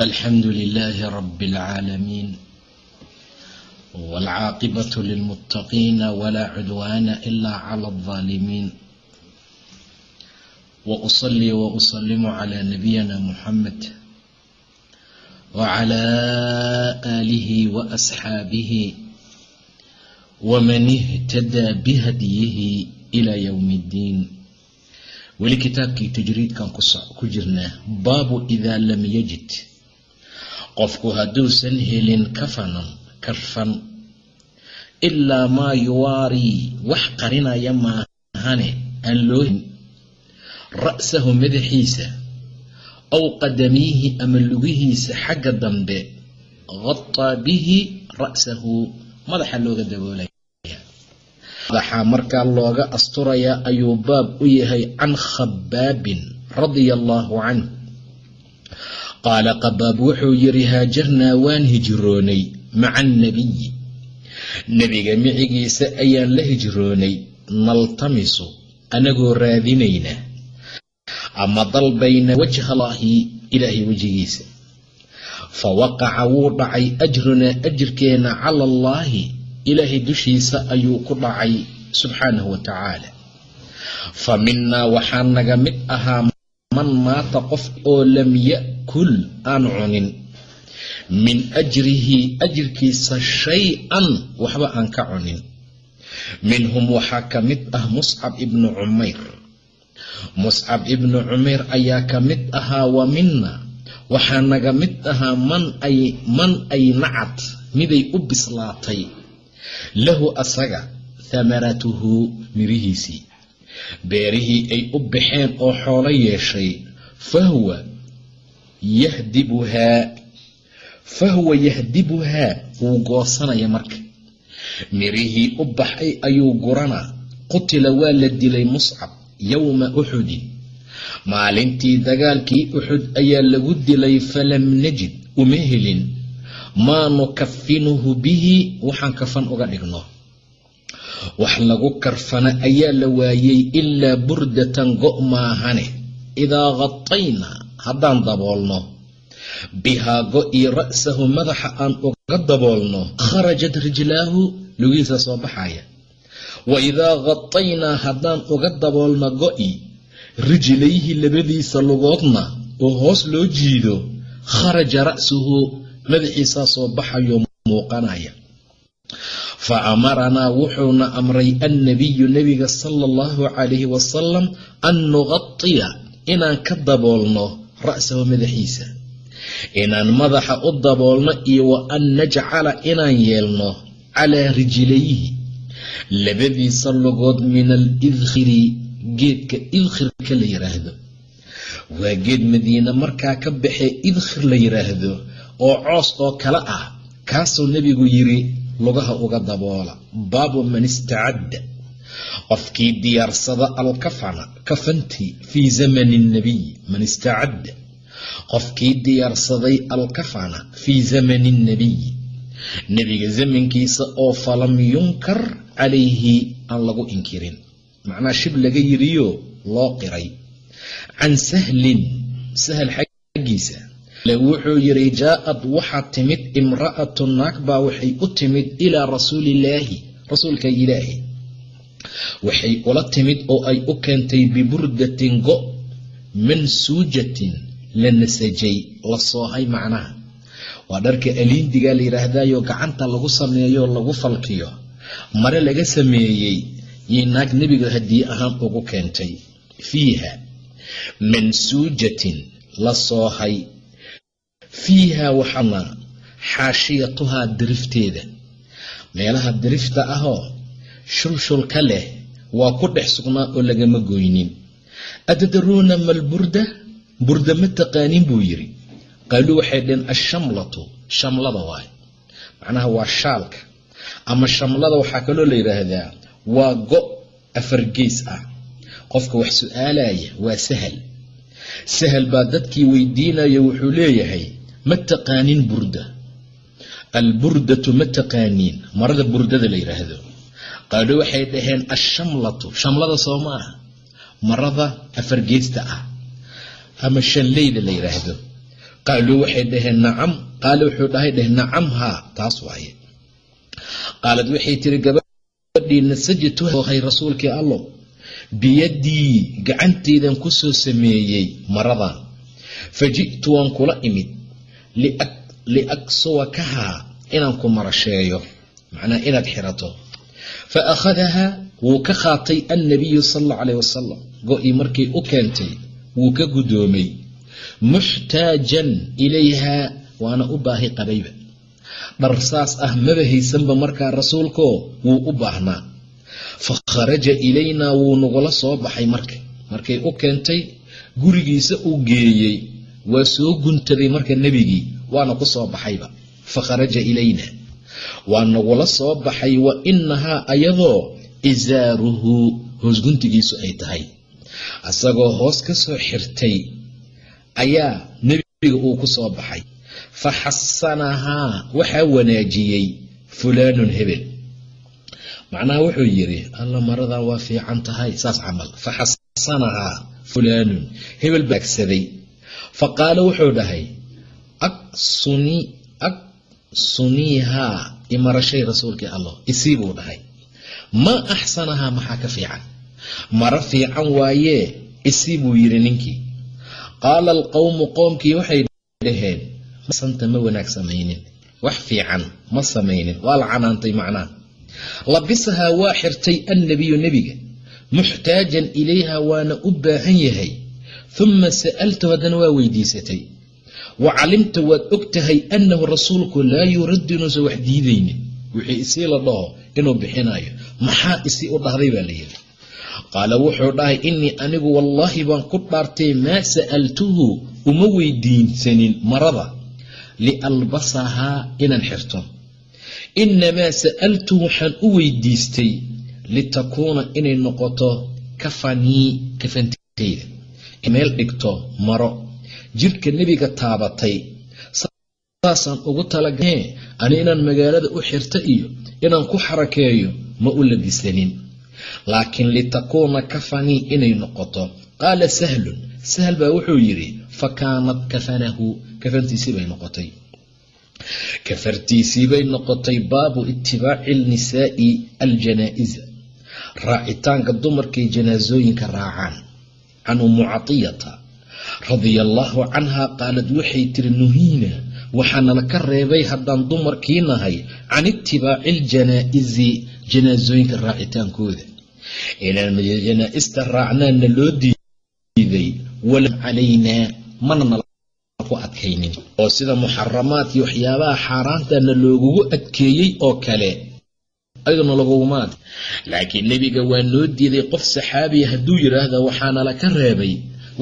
الحمد لله رب العالمين والعاقبة للمتقين ولا عدوان إلا على الظالمين وأصلي وأسلم على نبينا محمد وعلى آله وأصحابه ومن اهتدى بهديه إلى يوم الدين weli kitaabkii tajriidkan ku jirnaa baabu idaa lam yajid qofku hadduusan helin kafanan karfan ilaa maa yuwaarii wax qarinaya maahane aan loo helin ra'sahu madaxiisa aw qadamiihi ama lugihiisa xagga dambe qataa bihi ra'sahu madaxa looga daboolaya. Madaxa markaa looga asturayaa ayuu baab u yahay can khabaabin radia allaahu canhu qaala qabaab wuxuu yidhi haajarnaa waan hijroonay maca annabiyi nebiga micigiisa ayaan la hijroonay naltamisu anagoo raadinayna ama dalbayna wajhalaahi ilaahay wejigiisa. Fa waqaca wuu dhacay ajrunaa ajirkeenna cala allaahi ilaahay dushiisa ayuu ku dhacay subxaanahu wa tacaala. Fa minnaa waxaa naga mid ahaa man maata qof oo lam ya'kul aan cunin min ajrihi ajirkiisa shay-an waxba aan ka cunin minhum waxaa ka mid ah muscab ibnu cumayr muscab ibnu cumayr ayaa ka mid ahaa wa minna waxaa naga mid ahaa man ay nacad miday u bislaatay lahu asaga thamaratuhu mirihiisii beerihii ay u baxeen oo xoolo yeeshay fahuwa yahdibuhaa fahuwa yahdibuhaa wuu goosanaya marka. Mirihii u baxay ayuu guranaa qutila waa la dilay muscab yowma uxudin maalintii dagaalkii uxud ayaa lagu dilay falam najid uma helin. Maa nukafinuhu bihi. Waxaan kafan uga dhigno. Wax lagu karfana ayaa la waayey ilaa burdatan go' maahane. Idaa qatayna haddaan daboolno. Bihaa go-ii ra'sahu madaxa aan uga daboolno kharajat rijlaahu lugihiisa soo baxaya. Wa idaa qataynaa haddaan uga daboolno go-i rijlayhi labadiisa lugoodna oo hoos loo jiido kharaja ra'suhu madaxiisaa soo baxayo muuqanaya. Fa amaranaa wuxuuna amray annabiyu nebiga sala allahu calayhi wasalam an nuqatiya inaan ka daboolno ra'sahu madaxiisa. Inaan madaxa u daboolno iyo wa an najcala inaan yeelno calaa rijlayhi. Labadiisa lugood min alidkhiri geedka idkhirka la yidhaahdo waa geed madiine markaa ka baxee idkhir la yidhaahdo oo coos oo kale ah kaasuu nebigu yidhi lugaha uga daboola baabu man istacadda qofkii diyaarsada alkafana kafantii fii zamani nnabiy man istacadda. Qofkii diyaarsaday alkafana fii zamani nnabiy nebiga zamankiisa oo falam yunkar calayhi aan lagu inkirin. Macnaa shib laga yidhiyo loo qiray. Can sahlin sahal xaggiisa. Wuxuu yidhi jaa-ad waxaa timid imra'atu naag baa waxay u timid ilaa rasuulillaahi rasuulka ilaahi waxay ula timid oo ay u keentay biburdatin go' mansuujatin la nasajay la soohay macnaha. Waa dharka aliindigaa la yidhaahdayo gacanta lagu sameeyo lagu falkiyo mare laga sameeyey yay naag nebiga hadiye ahaan ugu keentay. Fiiha mansuujatin la soohay. Fiiha waxana xaashiyatuhaa dirifteeda meelaha dirifta ahoo shulshulka leh waa ku dhex sugnaa oo lagama goynin. Atadaruuna malburda burda ma taqaanin buu yidhi. Qaaluu waxay dhaheen ashamlatu shamlada waay macnaha waa shaalka. Ama shamlada waxaa kaloo la yidhaahdaa waa go afar gees ah. Qofka wax su'aalaya waa sahal. Sahal baa dadkii weydiinaya wuxuu leeyahay ma taqaanin burda. Alburdatu ma taqaaniin. Marada burdada la yidhaahdo qaalo waxay dhaheen ashamlatu. Shamlada soo marada afargeesta ah. Ama shanleyda la yidhaahdo qaaluu waxay dhaheen nacam. Qaale wuxuu dhahay dheh nacam haa taas waaye. Qaalad waxay tiri gabadhii nasajatuhay rasuulkii allo. Biyaddii gacanteydan ku soo sameeyey maradan fa ji'tu waan kula imid. Liaksuwakahaa inaan ku marasheeyo. Macnaa inaad xirato fa akhadahaa wuu ka qaatay annabiyu sal allau calayh wasalam go-ii markay u keentay wuu ka guddoomay. muxtaajan ilayhaa waana u baahi qabayba. Dhar saas ah maba haysanba markaa rasuulkoo wuu u baahnaa. fa kharaja ilaynaa wuu nagula soo baxay marka markay u keentay gurigiisa uu geeyey. waa soo guntaday marka nebigii waana ku soo baxayba. fa kharaja ilayna waa nagula soo baxay wa inahaa ayadoo isaaruhu hoos guntigiisu ay tahay. Isagoo hoos ka soo xirtay ayaa nebiga uu ku soo baxay. Fa xasanahaa waxaa wanaajiyey fulaanun hebel. Macnaha wuxuu yidhi alla maradan waa fiican tahay. Saas camal. Fa xasanahaa fulaanun hebel baagsaday fa qaala wuxuu dhahay aksuniihaa imarashay rasuulkii allah. Isii buu dhahay. Maa axsanahaa maxaa ka fiican? Maro fiican waayee isii buu yidhi ninkii. Qaala alqowmu qoomkii waxay dhaheen santa ma wanaag samaynin. Wax fiican ma samaynin. Waa la canaantay macnaha labisahaa waa xirtay annabiyu nebiga. Muxtaajan ilayha waana u baahan yahay. Uma sa'altu haddana waa weydiisatay wa calimta waad og tahay annahu rasuulku laa yuraddu inuusan wax diidaynin wixii isii la dhaho inuu bixinayo maxaa isii u dhahday baa layidhi qaala wuxuu dhahay innii anigu wallaahi baan ku dhaartay maa sa'altuhu uma weydiinsanin marada lialbasahaa inaan xirto. Innamaa sa'altuhu waxaan u weydiistay litakuuna inay noqoto kafanii kafantayda meel dhigto maro jidhka nebiga taabatay. Saasaan ugu talagahee ani inaan magaalada u xirto iyo inaan ku xarakeeyo ma u labisanin laakiin litakuuna kafanii inay noqoto. Qaala sahlun sahl baa wuxuu yidhi fa kaanat kafanahu. Kafantiisii bay noqotay. Kafartiisii bay noqotay baabu itibaaci lnisaa'i aljanaa'iza. Raacitaanka dumarkay janaasooyinka raacaan. Can umu catiyata radia allaahu canha qaalad waxay tiri nuhiina waxaanala ka reebay haddaan dumarkii nahay can itibaaci aljanaa'izi janaasooyinka raacitaankooda. Inaan janaa'ista raacnaanna loo diiday walam calaynaa mana nala ku adkaynin. Oo sida muxaramaadkii waxyaabaha xaaraantana loogugu adkeeyey oo kale ayaduna lagugumaad laakiin nebiga waa noo diiday qof saxaabiya hadduu yidhaahda waxaanala ka reebay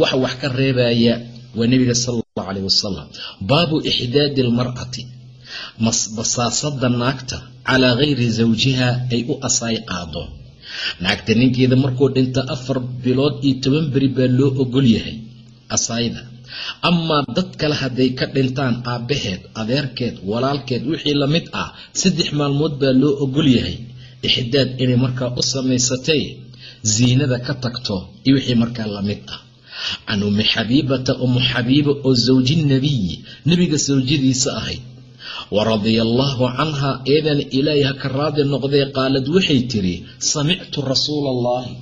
wax wax ka reebaya waa nebiga sala allahu calayh wasalam baabu ixdaadi almar'ati basaasada naagta calaa gayri zawjiha ay u asaay qaado. Naagta ninkeeda markuu dhinta afar bilood iyo toban beri baa loo ogol yahay asaayda amaa dad kale hadday ka dhintaan aabbaheed adeerkeed walaalkeed wixii la mid ah saddex maalmood baa loo ogol yahay. Ixdaad inay markaa u samaysatay ziinada ka tagto iyo wixii markaa la mid ah can ummi xabiibata umu xabiiba oo zawji nabiyi nebiga sawjadiisa ahayd wa radia allaahu canha eedana ilaahay ha ka raadi noqdee qaalad waxay tiri samictu rasuula allahi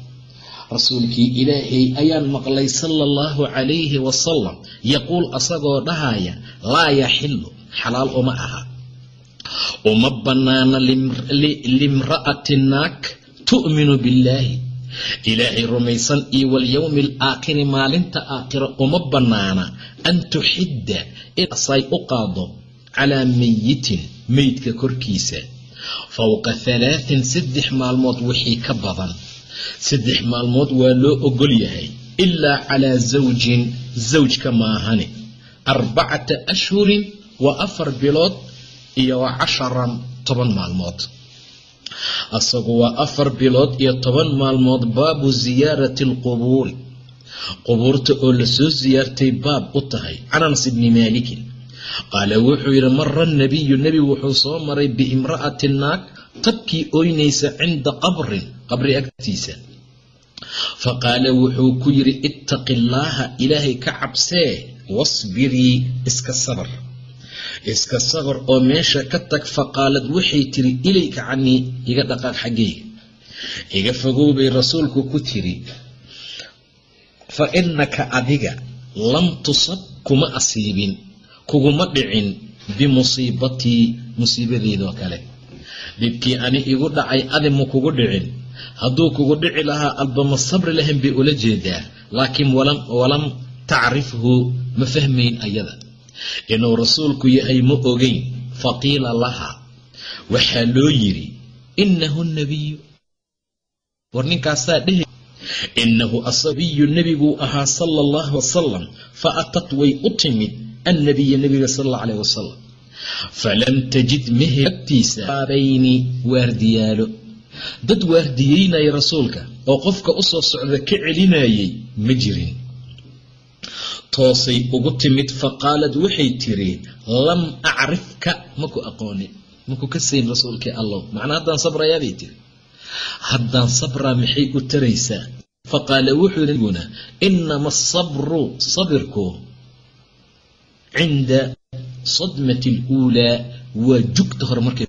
rasuulkii ilaahay ayaan maqlay sala allahu calayhi wasalam yaquul asagoo dhahaya laa yaxilu xalaal uma aha. Uma bannaana limra'ati naag tu'minu billaahi ilaahay rumaysan iyo walyowmi alaakhiri maalinta aakhira uma bannaana an tuxidda in asay u qaado calaa mayitin meydka korkiisa. Fowqa halaatin saddex maalmood wixii ka badan. Saddex maalmood waa loo ogol yahay ilaa calaa zawjin zawjka maahani. Arbacata ashhurin waa afar bilood iyo waa casharan toban maalmood asagu waa afar bilood iyo toban maalmood baabu siyaarati alqubuuri qubuurta oo la soo siyaartay baab u tahay can anas ibni maalikin qaala wuxuu yidhi mara nabiyu nebigu wuxuu soo maray biimra'ati naag tabkii ooynaysa cinda qabrin qabri agtiisa. Fa qaala wuxuu ku yidhi ittaqi illaaha ilaahay ka cabsee wasbirii iska sabar iska sabar oo meesha ka tag fa qaalad waxay tiri ilayka canii iga dhaqaaq xaggayga iga fogow bay rasuulku ku tiri fa innaka adiga lam tusab kuma asiibin kuguma dhicin bimusiibatii musiibadeedoo kale. Dhibkii ani igu dhacay adi ma kugu dhicin. Hadduu kugu dhici lahaa albama sabri lahayn bay ula jeedaa laakiin walam tacrifhu ma fahmayn ayada inuu rasuulku yahay ma ogeyn. Faqiila laha. Waxaa loo yidhi inahu nabiyu war ninkaasaa dhehe inahu asabiyu nebiguu ahaa sala allahu wasalam fa atat way u timid annabiya nebiga sal alla alayh wasalam falam tajid mehe agtiisa waardiyaalo. Dad waardiyeynaya rasuulka oo qofka u soo socda ka celinayay ma jirin toosay ugu timid fa qaalad waxay tiri lam acrifka maku aqoonin maku ka sayn rasuulkii allow. Macnaa haddaan sabrayaabay tiri haddaan sabraa maxay u taraysaa? Fa qaala wuxuu nabiguna inama asabru sabirku cinda sadmati aluulaa waa jugta hore markay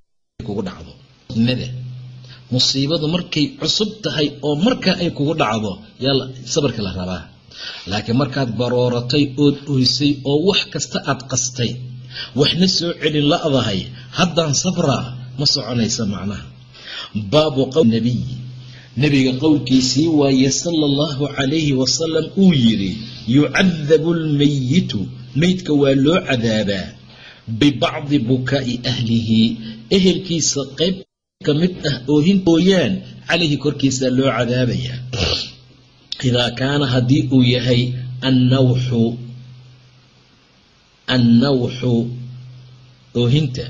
kugu dhacdo. Sadmada musiibadu markay cusub tahay oo markaa ay kugu dhacdo yaa sabarka la rabaa laakiin markaad barooratay ood oysay oo wax kasta aad qastay waxna soo celin la'dahay haddaan sabraa ma soconaysa macnaha. Baabu qowl nabiyi nebiga qowlkiisii waaye sala allahu calayhi wasalam uu yidhi yucadabu almayitu meydka waa loo cadaabaa bibacdi bukaa'i ahlihi. Ehelkiisa qayb ka mid ah oohin ooyaan calayhi korkiisa loo cadaabayaa idaa kaana haddii uu yahay annawxu annawxu oohinta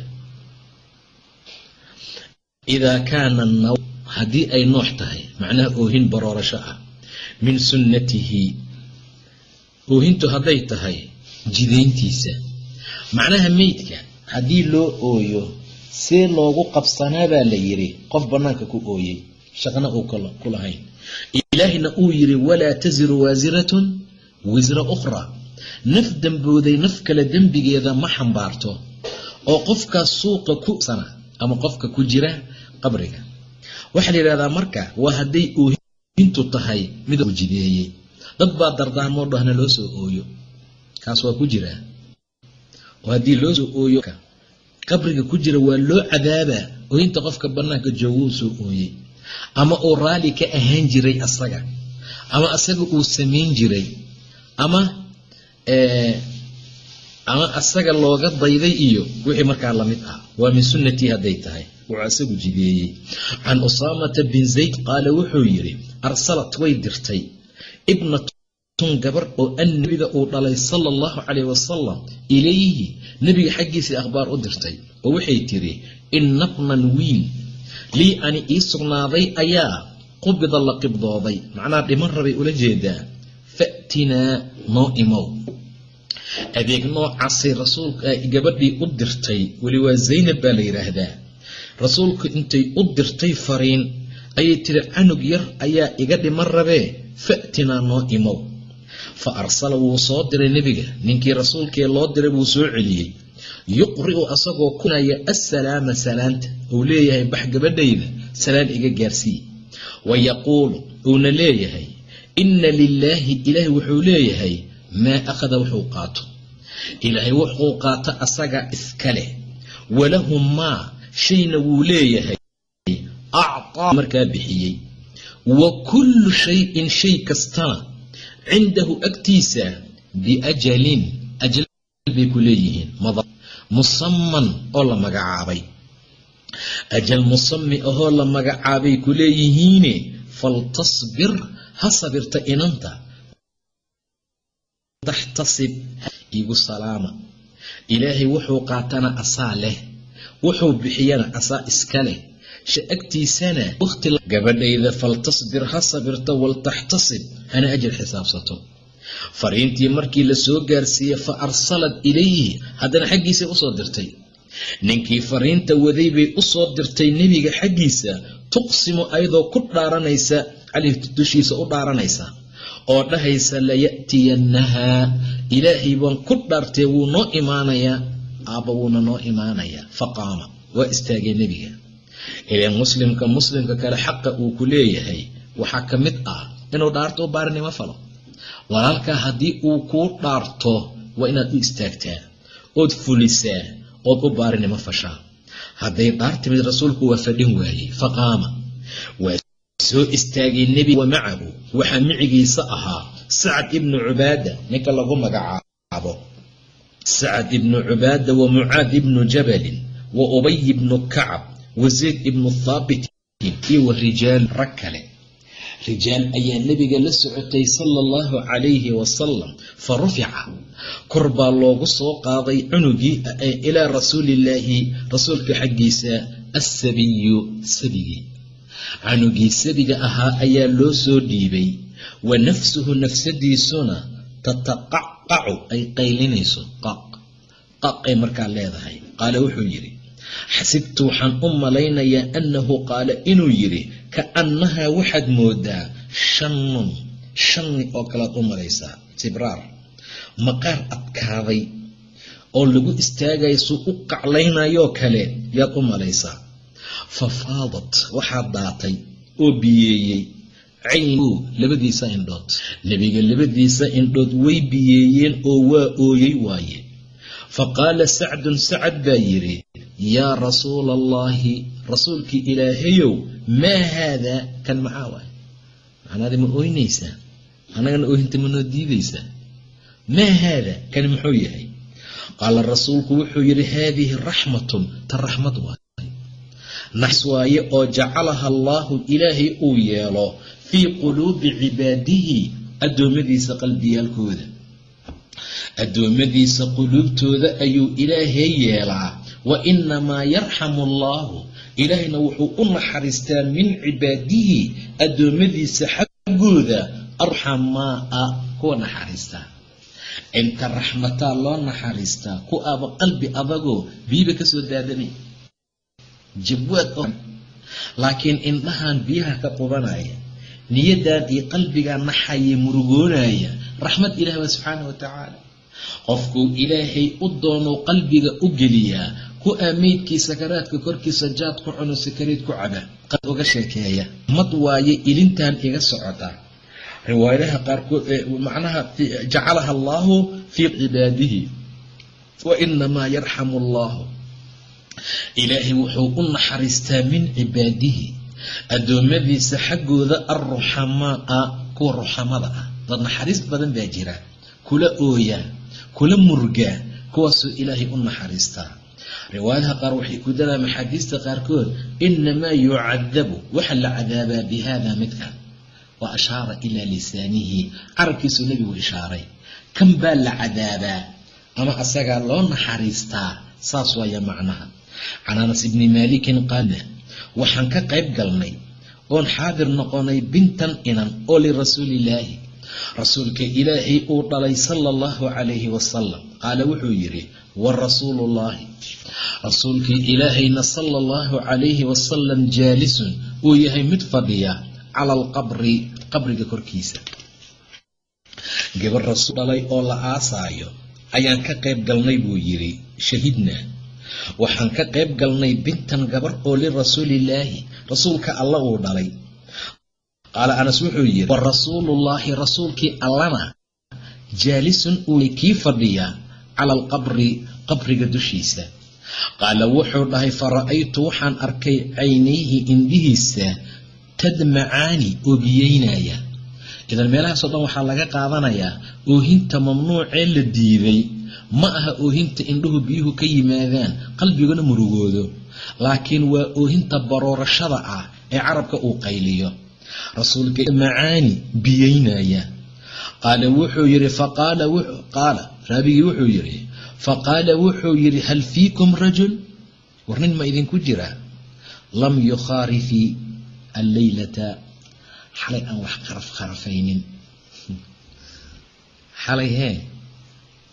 idaa kaana annaw haddii ay noox tahay macnaha oohin baroorasho ah min sunnatihi oohintu hadday tahay jidayntiisa macnaha meydka haddii loo ooyo see loogu qabsanaa baa la yidhi qof bannaanka ku ooyey shaqna uu ku ilaahina uu yidhi walaa tasiru waasiratun. Wisra ukhraa naf dembooday naf kale dembigeeda ma xambaarto. Oo qofkaas suuqa ku sana ama qofka ku jira qabriga. Waxaa la yidhahdaa marka waa hadday oohintu tahay mid uu jideeyey. Dad baa dardaarmoo dhahna loo soo ooyo? Kaas waa ku jiraa oo haddii loo soo ooyo qabriga ku jira waa loo cadaabaa. Ooyinta qofka bannaanka jooguu soo ooyey ama uu raalli ka ahaan jiray asaga. Ama asaga uu samayn jiray. Ama ama asaga looga dayday iyo wixii markaa la mid ah. Waa min sunnatii hadday tahay. Wuxuu asagu jideeyey. Can usaamata bin zayd qaala wuxuu yidhi arsalat way dirtay. Ibnatun gabar oo annabiga uu dhalay sala allahu calayh wasalam ilayhi nebiga xaggiisii akhbaar u dirtay. Oo waxay tidhi inna bnan wiil lii ani ii sugnaaday ayaa qubida la qibdooday macnaha dhiman rabay ula jeedaa fa'tinaa noo imow. Adeeg noocaasay rasuulka gabadhii u dirtay weli waa zaynab baa la yidhaahdaa rasuulku intay u dirtay fariin ayay tiri canug yar ayaa iga dhiman rabee fa'tinaa noo imow. Fa arsala wuu soo diray nebiga. Ninkii rasuulkee loo diray wuu soo celiyey yuqri'u asagoo kunaya assalaama salaanta uu leeyahay bax gabadhayda salaan iga gaarsii wa yaquulu uuna leeyahay inna lilaahi ilaahay wuxuu leeyahay maa akhada wuxuu qaato. Ilaahay wuxuu qaato asaga iska leh walahu maa shayna wuu leeyahay actaa markaa bixiyey. Wa kullu shayin shay kastana cindahu agtiisa biajalin ajal bay ku leeyihiin musaman oo la magacaabay. Ajal musami ahoo la magacaabay ku leeyihiine faltasbir ha sabirta inanta. Taxtasib igu salaama. Ilaahay wuxuu qaatana asaa leh wuxuu bixiyana asaa iska leh. Agtiisana wati gabadhayda faltasbir ha sabirto waltaxtasib hana ajir xisaabsato fariintii markii la soo gaarsiiyey fa arsalat ilayhi haddana xaggiisay u soo dirtay. Ninkii fariinta waday bay u soo dirtay nebiga xaggiisa tuqsimu ayadoo ku dhaaranaysa caleyh dushiisa u dhaaranaysa oo dhahaysa laya'tiyannahaa ilaahay baan ku dhaartee wuu noo imaanayaa aabba wuuna noo imaanayaa faqaama waa istaagay nebiga. Ilaan muslimka muslimka kale xaqa uu ku leeyahay. Waxaa ka mid ah inuu dhaarto u baarinimo falo walaalkaa haddii uu kuu dhaarto waa inaad u istaagtaa ood fulisaa ood u baarinimo fashaa hadday dhaar timid rasuulku waa fadhin waayey faqaama. Waa soo istaagay nebiga wa macahu waxaa micigiisa ahaa sacad ibnu cubaada ninka lagu magacaabo. Sacad ibnu cubaada wa mucaad ibnu jabalin wa ubay ibnu kacab wa zayd ibnu thaabitin iyo wa rijaal rag kale rijaal ayaa nebiga la socotay sala allahu calayhi wasalam fa rufica. Kor baa loogu soo qaaday cunugii ilaa rasuulillaahi rasuulka xaggiisa assabiyu sabigii canugii sabiga ahaa ayaa loo soo dhiibay wa nafsuhu nafsadiisuna tataqacacu ay qaylinayso qaq. Qaqay markaa leedahay. Qaala wuxuu yidhi xasibtu waxaan u malaynayaa annahu qaala inuu yidhi ka annahaa waxaad moodaa shannun shanni oo kalead u malaysaa tibraar. Maqaar adkaaday oo lagu istaagaya suu u qaclaynayoo kale yaad u malaysaa fa faadat waxaa daatay oo biyeeyey. Caynu labadiisa indhood. Nebiga labadiisa indhood way biyeeyeen oo waa ooyey waaye. Fa qaala sacdun sacad baa yidhi yaa rasuula allaahi rasuulkii ilaahayow maa haadaa kan maxaa waay macnaadi ma ooynaysaa? Annagana oohinta ma noo maa haada kani muxuu yahay? Qaala rasuulku wuxuu yidhi haadihi raxmatun ta raxmad waay. Naxs waaye oo jacalaha allaahu ilaahay uu yeelo fii quluubi cibaadihi addoommadiisa qalbiyaalkooda. Addoommadiisa quluubtooda ayuu ilaahay yeelaa wa inamaa yarxamu allaahu ilaahayna wuxuu u naxariistaa min cibaadihi addoommadiisa xaggooda arxamaaa kuwa naxariistaa inta raxmataa loo naxariistaa ku aba qalbi adagoo biiba ka soo daadanay jabwaad oo laakiin indhahan biyaha ka qubanaya niyadan iyo qalbigaa naxaya murugoonaya raxmad ilaah waa subxaana wa tacaala qofkuu ilaahay u doonuu qalbiga u geliyaa ku aameydkii sakaraadka korkiisa jaad ku cuno sakariid ku caba qad uga sheekeeya mad waaye ilintan iga socota. Riwaayadaha qaarkood macnaha jacalaha allaahu fii cibaadihi wa yarxamu allaahu ilaahay wuxuu u naxariistaa min cibaadihi addoommadiisa xaggooda alruxamaa kuwa ruxamada ah. Dad naxariis badan baa jira kula ooya kula murgaa kuwaasuu ilaahay u naxariistaa riwaayadaha qaar waxay ku daraa maxaadiista qaarkood inamaa yucadabu waxa la cadaabaa bi hada midkan wa ashaara ilaa lisaanihi carabkiisuu nebigu ishaaray. Kan baa la cadaabaa? Ama asagaa loo naxariistaa? Saas waaya macnaha. Can anas ibni maalikin qaala waxaan ka qayb galnay oon xaadir noqonay bintan inan oo lirasuulillaahi rasuulka ilaahay uu dhalay sala allahu calayhi wasalam qaala wuxuu yidhi wa rasuuluullaahi rasuulkii ilaahayna sala allahu calayhi wasalam jaalisun uu yahay mid fadhiya cala alqabri qabriga korkiisa. gabar rasuul dhalay oo la aasaayo ayaan ka qayb galnay buu yidhi shahidna waxaan ka qayb galnay bintan gabar oo lirasuulillaahi rasuulka alla uu dhalay. qaala anas wuxuu yidhi wa rasuulullaahi rasuulkii allana jaalisun uu kii fadhiyaa cala alqabri qabriga dushiisa. Qaala wuxuu dhahay fara'aytu waxaan arkay caynayhi indhihiisa tadmacaani oo biyeynaya idan meelahaasoo dhan waxaa laga qaadanayaa oohinta mamnuucee la diiday ma aha oohinta indhuhu biyuhu ka yimaadaan qalbiguna murugoodo. Laakiin waa oohinta baroorashada ah ee carabka uu qayliyo. Rasuulka macaani biyeynaya qaala wuxuu faqaala qaala raabigii wuxuu yidhi faqaala wuxuu yidhi hal fiikum rajul war nin ma idinku jiraa lam yukhaarifi alleylata xalay aan wax qaraf kharafaynin xalay hee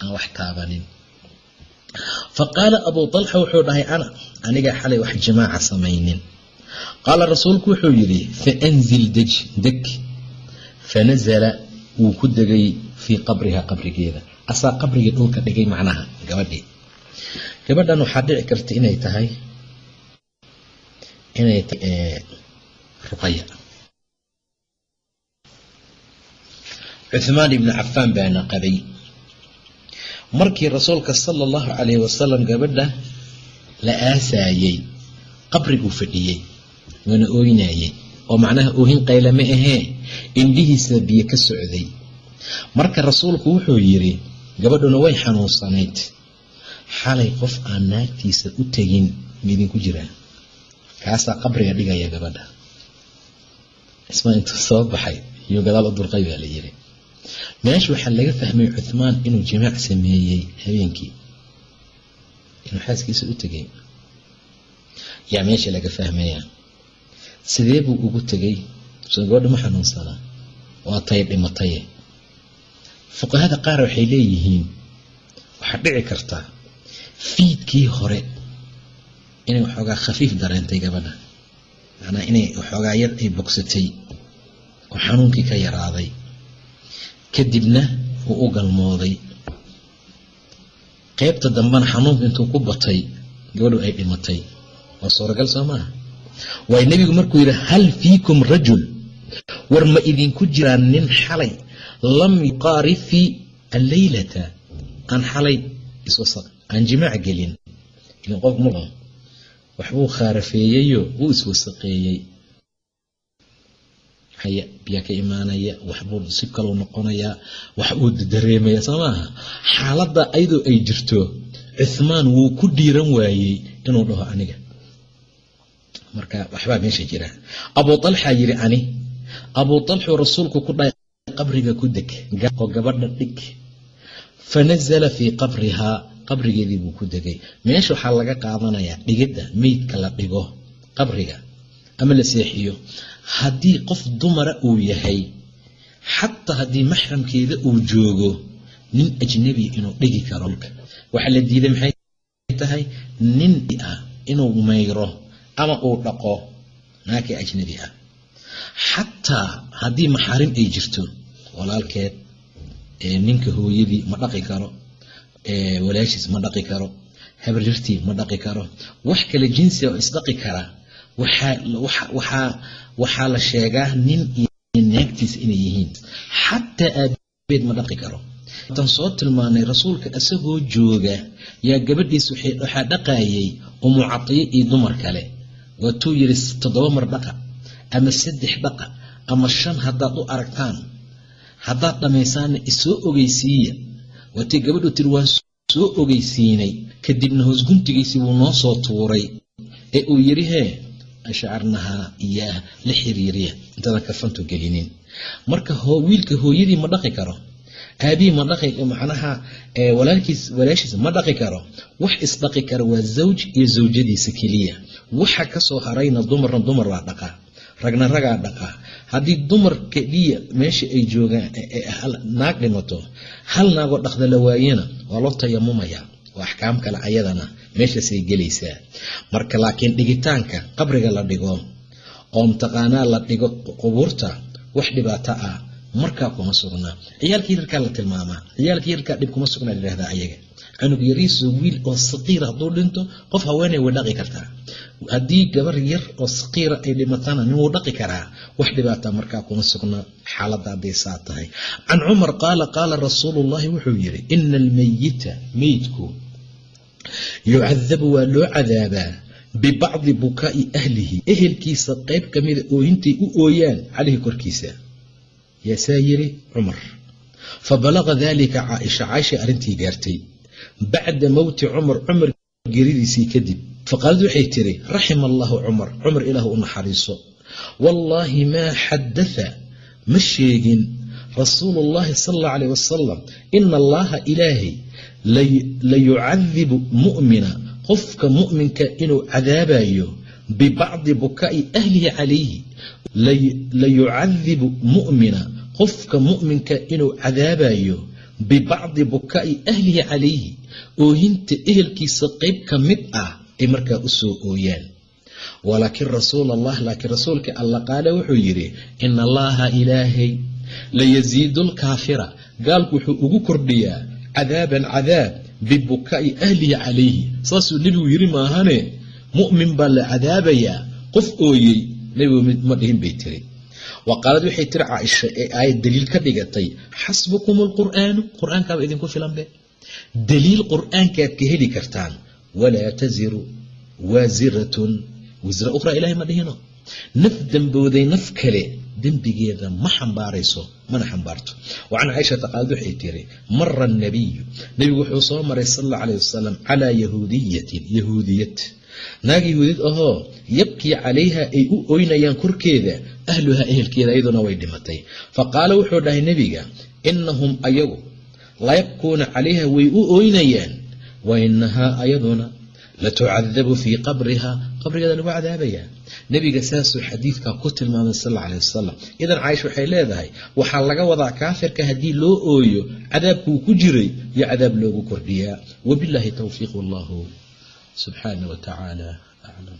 aan wax taabanin faqaala abuu talxa wuxuu dhahay ana anigaa xalay wax jimaaca samaynin qaala rasuulku wuxuu yidhi faanzil dej deg fanazala wuu ku degay fii qabriha qabrigeeda. Asaa qabrigii dhulka dhigay macnaha gabadhii. Gabadhan waxaa dhici karta inay tahay inay ruqaya cuhmaan ibnu cafaan baana qabay. Markii rasuulka sala allahu calayhi wasalam gabadha la aasaayey qabriguu fadhiyey waana ooynayey oo macnaha oohin qayla ma ahee indhihiisa biyo ka socday. Marka rasuulku wuxuu yidhi gabadhuna way xanuunsanayd. Xalay qof aan naagtiisa u tegin maidinku jiraa kaasaa qabriga dhigaya gabadha. Ismaa intuu soo baxay iyo gadaal u durqay baa la yidhi. Meesha waxaa laga fahmay cuhmaan inuu jimaac sameeyey habeenkii. Inuu xaaskiisa u tegay. Yaa meesha laga fahmaya sidee buu ugu tegay? Soo gabadha ma xanuunsanaa waa tay dhimataye. Fuqahada qaar waxay leeyihiin waxaa dhici kartaa fiidkii hore inay waxoogaa khafiif dareentay gabadha. Macnaa inay waxoogaa yar ay bogsatay oo xanuunkii ka yaraaday. Kadibna uu u galmooday. Qaybta dambena xanuunka intuu ku batay gabadhu ay dhimatay. Waa suuragal soo maaha waayo nebigu markuu yidhi hal fiikum rajul? War ma idinku jiraan nin xalay? Lam yuqaarifi alleylata aan xalay aan jimaac gelin. Waxbuu khaarafeeyeyo wuu iswasaqeeyey biyaa ka imaanaya waxbuu si kalou noqonayaa wax uu dareemaya soo maaha xaaladda ayadoo ay jirto cuhmaan wuu ku dhiiran waayey inuu dhaho aniga marka waxbaa meesha jira abuu talxaa yidhi ani abuu talxuu rasuulku ku dhahay qabriga ku deg oo gabadha dhig. Fanazala fii qabrihaa qabrigeedii buu ku degay. Meesha waxaa laga qaadanayaa dhigidda meydka la dhigo qabriga ama la seexiyo. Haddii qof dumara uu yahay xataa haddii maxramkeeda uu joogo nin ajnabi inuu dhigi karo. Waxaa la diiday maxay tahay? Nin ah inuu mayro ama uu dhaqo naakii ajnabi ah. Xataa haddii maxaarim ay jirto walaalkeed ninka hooyadii ma dhaqi karo walaashiis ma dhaqi karo habaryartii ma dhaqi karo wax kale jinsiga oo isdhaqi kara waxaa la sheegaa nin iyo naagtiisa inay yihiin. Xataa aabeed ma dhaqi karo. Tan soo tilmaanay rasuulka isagoo jooga yaa gabadhiis waxaa dhaqaayay umucatiyo iyo dumar kale waatuu yidhi toddoba mar dhaqa ama saddex dhaqa ama shan haddaad u aragtaan. Haddaad dhammaysaanna isoo ogeysiiya. Waatii gabadhu tiri waan soo ogeysiinay. Kadibna hoosguntigiisii wuu noo soo tuuray. Ee uu yidhi hee ashcarnahaa iyaah la xiriiriya. Intadan kafantu gelinin. Marka wiilka hooyadii ma dhaqi karo aabihii ma dhaqi macnaha walaalkiis walaashiisa ma dhaqi karo wax isdhaqi kara waa zawj iyo zawjadiisa keliya waxa ka soo harayna dumarna dumar baa dhaqaa ragna ragaa dhaqaa haddii dumar keliya meesha ay joogaan naag dhimato hal naagoo dhaqda la waayana waa loo tayamumaya waa axkaam kale ayadana meeshaasay gelaysaa marka laakiin dhigitaanka qabriga la dhigo oo mataqaanaa la dhigo qubuurta wax dhibaato ah markaa kuma sugnaa ciyaalkii yarkaa la tilmaamaa ciyaalkii yarkaa dhib kuma sugnaa layihahdaa ayaga. Canug yariisoo wiil oo saqiira hadduu dhinto qof haweeney way dhaqi kartaa. Haddii gabar yar oo saqiira ay dhimatana nin wuu dhaqi karaa? Wax dhibaata markaa kuma sugnaa xaaladda hadday saa tahay. Can cumar qaala qaala rasuulu llahi wuxuu yidhi ina almayita meydku yucadabu waa loo cadaabaa bibacdi bukaa'i ahlihi. Ehelkiisa qayb ka mida oohintay u ooyaan calayhi korkiisa yaasaa yiri cumar. Fa balaqa daalika caaisha. Caaishay arrintii gaartay. Bacda mowti cumar cumar geridiisii kadib. Faqaalad waxay tiri raxima allaahu cumar cumar ilaah u naxariiso. Wallaahi maa xadatha ma sheegin rasuulu llahi sal alla alayh wasalam ina allaha ilaahay la yucadibu mu'mina qofka mu'minka inuu cadaabayo bibacdi bukaa'i ahlihi calayhi la yucadibu mu'mina qofka mu'minka inuu cadaabayo bibacdi bukaa'i ahlihi calayhi oohinta ehelkiisa qeyb ka mid ah ay markaa u soo ooyaan. Walaakin rasuul allah laakiin rasuulka alla qaale wuxuu yidhi ina allaha ilaahay layasiidu lkaafira gaalku wuxuu ugu kordhiyaa cadaaban cadaab bibukaa'i ahlihi calayhi. Saasuu nebigu yidhi maahane mu'min baa la cadaabayaa qof ooyey nebigu ma dhihin bay tiri wa qaalad waxay tiri caaisha ee aayad daliil ka dhigatay xasbukum alqur'aanu qur'aankaaba idinku filan be daliil qur'aankaad ka heli kartaan walaa taziru waasiratun wisra ukhraa ilahay ma dhihino. Naf dembooday naf kale dembigeeda ma xambaarayso mana xambaarto. Wa can caaishata qaalad waxay tiri mara annabiyu nebigu wuxuu soo maray sal alla calayh wasalam calaa yahuudiyatin yahuudiyad naag yahuudiyad ahoo yabkii calayha ay u oynayaan korkeeda ahluhaa ehelkeeda iyaduna way dhimatay. Fa qaala wuxuu dhahay nebiga inahum ayagu layabkuuna calayha way u ooynayaan wa inahaa ayaduna latucadabu fii qabriha. Qabrigeeda lagu cadaabayaa nebiga saasuu xadiidkaa ku tilmaamay sal alla alay wasalam idan caaisha waxay leedahay waxaa laga wadaa kaafirka haddii loo ooyo cadaabkuu ku jiray iyo cadaab loogu kordhiyaa. Wabilaahi towfiiq wallahu subxaana wa tacaala aclam